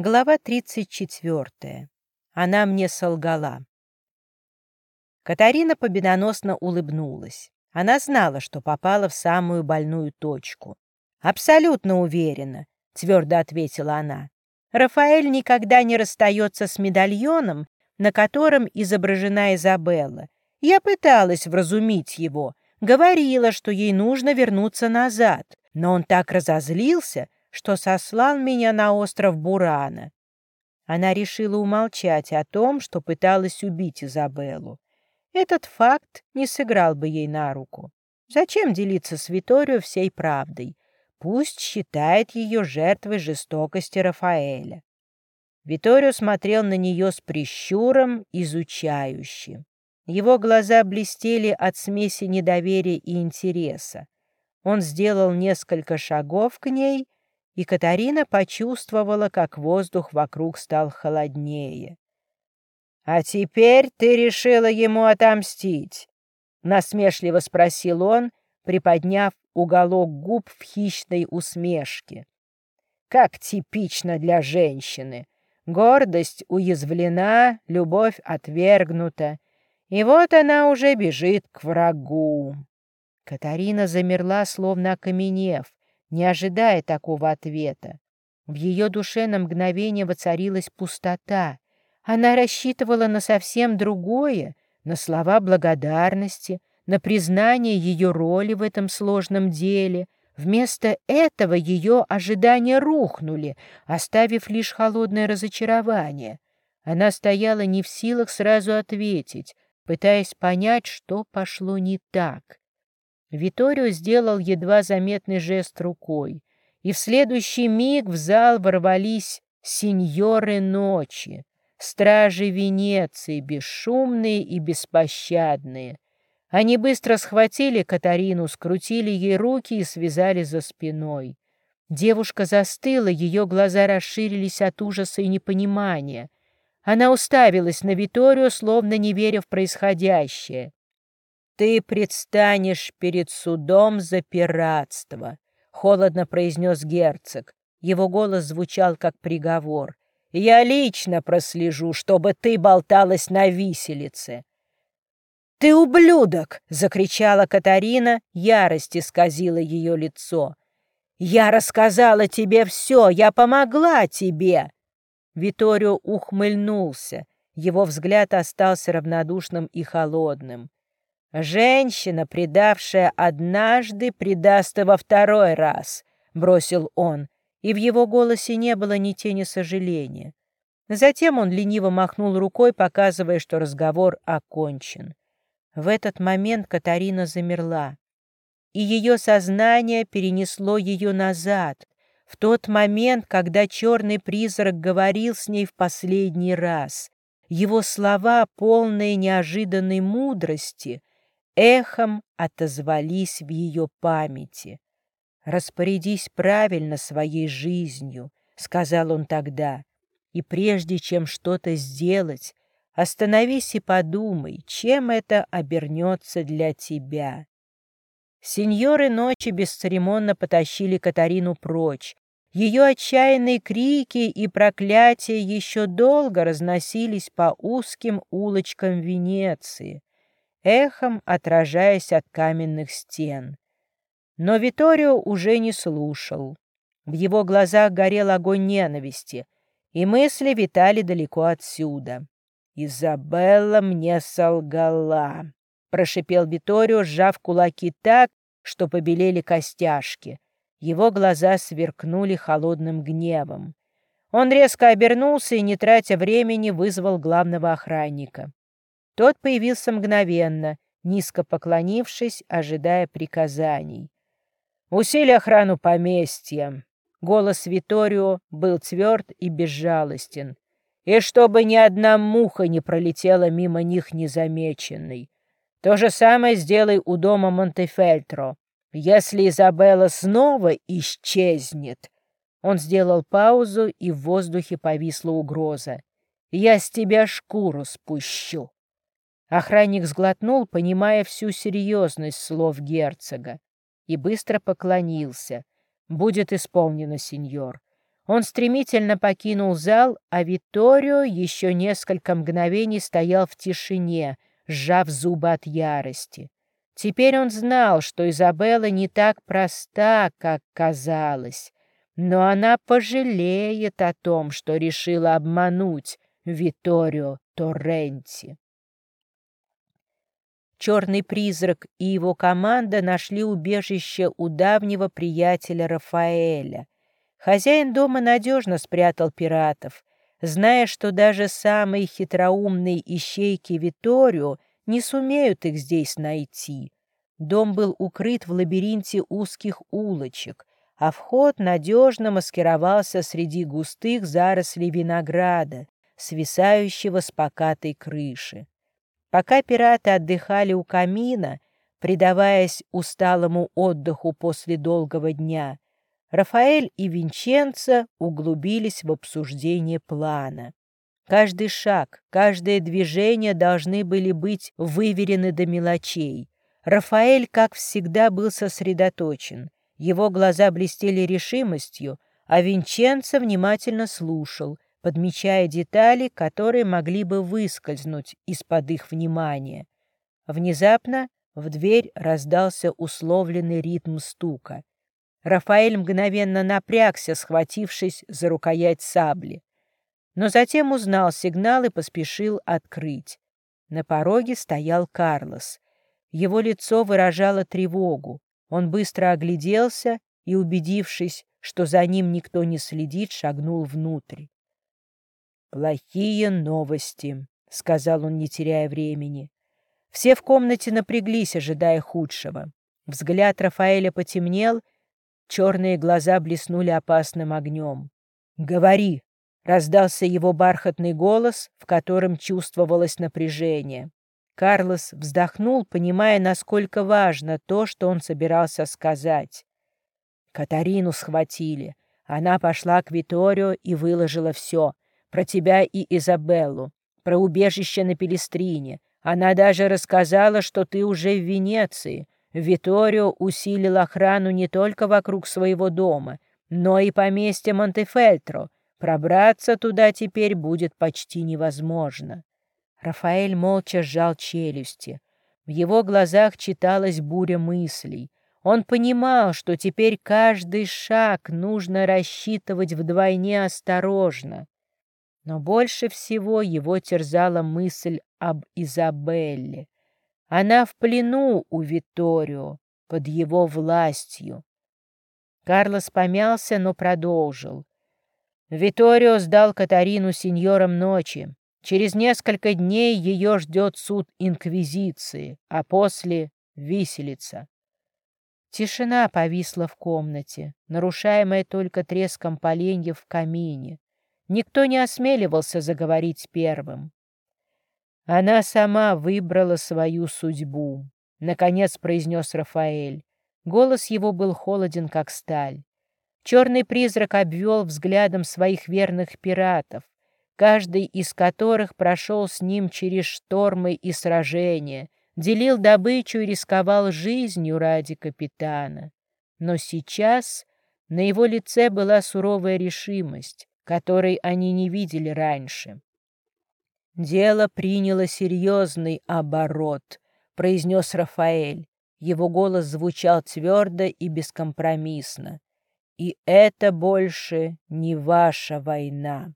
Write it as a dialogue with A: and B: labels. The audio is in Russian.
A: Глава 34. Она мне солгала. Катарина победоносно улыбнулась. Она знала, что попала в самую больную точку. «Абсолютно уверена», — твердо ответила она. «Рафаэль никогда не расстается с медальоном, на котором изображена Изабелла. Я пыталась вразумить его, говорила, что ей нужно вернуться назад, но он так разозлился, что сослал меня на остров Бурана. Она решила умолчать о том, что пыталась убить Изабеллу. Этот факт не сыграл бы ей на руку. Зачем делиться с Виторио всей правдой? Пусть считает ее жертвой жестокости Рафаэля. Виторио смотрел на нее с прищуром, изучающе. Его глаза блестели от смеси недоверия и интереса. Он сделал несколько шагов к ней — и Катарина почувствовала, как воздух вокруг стал холоднее. «А теперь ты решила ему отомстить?» — насмешливо спросил он, приподняв уголок губ в хищной усмешке. «Как типично для женщины! Гордость уязвлена, любовь отвергнута, и вот она уже бежит к врагу». Катарина замерла, словно окаменев, не ожидая такого ответа. В ее душе на мгновение воцарилась пустота. Она рассчитывала на совсем другое, на слова благодарности, на признание ее роли в этом сложном деле. Вместо этого ее ожидания рухнули, оставив лишь холодное разочарование. Она стояла не в силах сразу ответить, пытаясь понять, что пошло не так. Виторио сделал едва заметный жест рукой, и в следующий миг в зал ворвались сеньоры ночи, стражи Венеции, бесшумные и беспощадные. Они быстро схватили Катарину, скрутили ей руки и связали за спиной. Девушка застыла, ее глаза расширились от ужаса и непонимания. Она уставилась на Виторию, словно не веря в происходящее. «Ты предстанешь перед судом за пиратство», — холодно произнес герцог. Его голос звучал как приговор. «Я лично прослежу, чтобы ты болталась на виселице». «Ты ублюдок!» — закричала Катарина, ярость исказила ее лицо. «Я рассказала тебе все, я помогла тебе!» Виторио ухмыльнулся. Его взгляд остался равнодушным и холодным. «Женщина, предавшая однажды, предаст во второй раз», — бросил он, и в его голосе не было ни тени сожаления. Затем он лениво махнул рукой, показывая, что разговор окончен. В этот момент Катарина замерла, и ее сознание перенесло ее назад, в тот момент, когда черный призрак говорил с ней в последний раз. Его слова, полные неожиданной мудрости, эхом отозвались в ее памяти. «Распорядись правильно своей жизнью», — сказал он тогда, «и прежде чем что-то сделать, остановись и подумай, чем это обернется для тебя». Сеньоры ночи бесцеремонно потащили Катарину прочь. Ее отчаянные крики и проклятия еще долго разносились по узким улочкам Венеции эхом отражаясь от каменных стен. Но Виторио уже не слушал. В его глазах горел огонь ненависти, и мысли витали далеко отсюда. «Изабелла мне солгала», — прошипел Виторио, сжав кулаки так, что побелели костяшки. Его глаза сверкнули холодным гневом. Он резко обернулся и, не тратя времени, вызвал главного охранника. Тот появился мгновенно, низко поклонившись, ожидая приказаний. «Усили охрану поместья!» Голос Виторио был тверд и безжалостен. «И чтобы ни одна муха не пролетела мимо них незамеченной. То же самое сделай у дома Монтефельтро. Если Изабелла снова исчезнет...» Он сделал паузу, и в воздухе повисла угроза. «Я с тебя шкуру спущу». Охранник сглотнул, понимая всю серьезность слов герцога, и быстро поклонился. «Будет исполнено, сеньор». Он стремительно покинул зал, а Витторио еще несколько мгновений стоял в тишине, сжав зубы от ярости. Теперь он знал, что Изабелла не так проста, как казалось, но она пожалеет о том, что решила обмануть Витторио Торренти. Черный призрак и его команда нашли убежище у давнего приятеля Рафаэля — Хозяин дома надежно спрятал пиратов, зная, что даже самые хитроумные ищейки Виторио не сумеют их здесь найти. Дом был укрыт в лабиринте узких улочек, а вход надежно маскировался среди густых зарослей винограда, свисающего с покатой крыши. Пока пираты отдыхали у камина, предаваясь усталому отдыху после долгого дня, Рафаэль и Винченцо углубились в обсуждение плана. Каждый шаг, каждое движение должны были быть выверены до мелочей. Рафаэль, как всегда, был сосредоточен. Его глаза блестели решимостью, а Винченцо внимательно слушал, подмечая детали, которые могли бы выскользнуть из-под их внимания. Внезапно в дверь раздался условленный ритм стука. Рафаэль мгновенно напрягся, схватившись за рукоять сабли. Но затем узнал сигнал и поспешил открыть. На пороге стоял Карлос. Его лицо выражало тревогу. Он быстро огляделся и, убедившись, что за ним никто не следит, шагнул внутрь. «Плохие новости», — сказал он, не теряя времени. Все в комнате напряглись, ожидая худшего. Взгляд Рафаэля потемнел — Черные глаза блеснули опасным огнем. «Говори!» — раздался его бархатный голос, в котором чувствовалось напряжение. Карлос вздохнул, понимая, насколько важно то, что он собирался сказать. Катарину схватили. Она пошла к Виторио и выложила все. Про тебя и Изабеллу. Про убежище на Пелестрине. Она даже рассказала, что ты уже в Венеции. Виторио усилил охрану не только вокруг своего дома, но и поместья Монтефельтро. Пробраться туда теперь будет почти невозможно. Рафаэль молча сжал челюсти. В его глазах читалась буря мыслей. Он понимал, что теперь каждый шаг нужно рассчитывать вдвойне осторожно. Но больше всего его терзала мысль об Изабелле. Она в плену у Виторио, под его властью. Карлос помялся, но продолжил. Виторио сдал Катарину сеньорам ночи. Через несколько дней ее ждет суд Инквизиции, а после — виселица. Тишина повисла в комнате, нарушаемая только треском поленьев в камине. Никто не осмеливался заговорить первым. Она сама выбрала свою судьбу, — наконец произнес Рафаэль. Голос его был холоден, как сталь. Черный призрак обвел взглядом своих верных пиратов, каждый из которых прошел с ним через штормы и сражения, делил добычу и рисковал жизнью ради капитана. Но сейчас на его лице была суровая решимость, которой они не видели раньше. «Дело приняло серьезный оборот», — произнес Рафаэль. Его голос звучал твердо и бескомпромиссно. «И это больше не ваша война».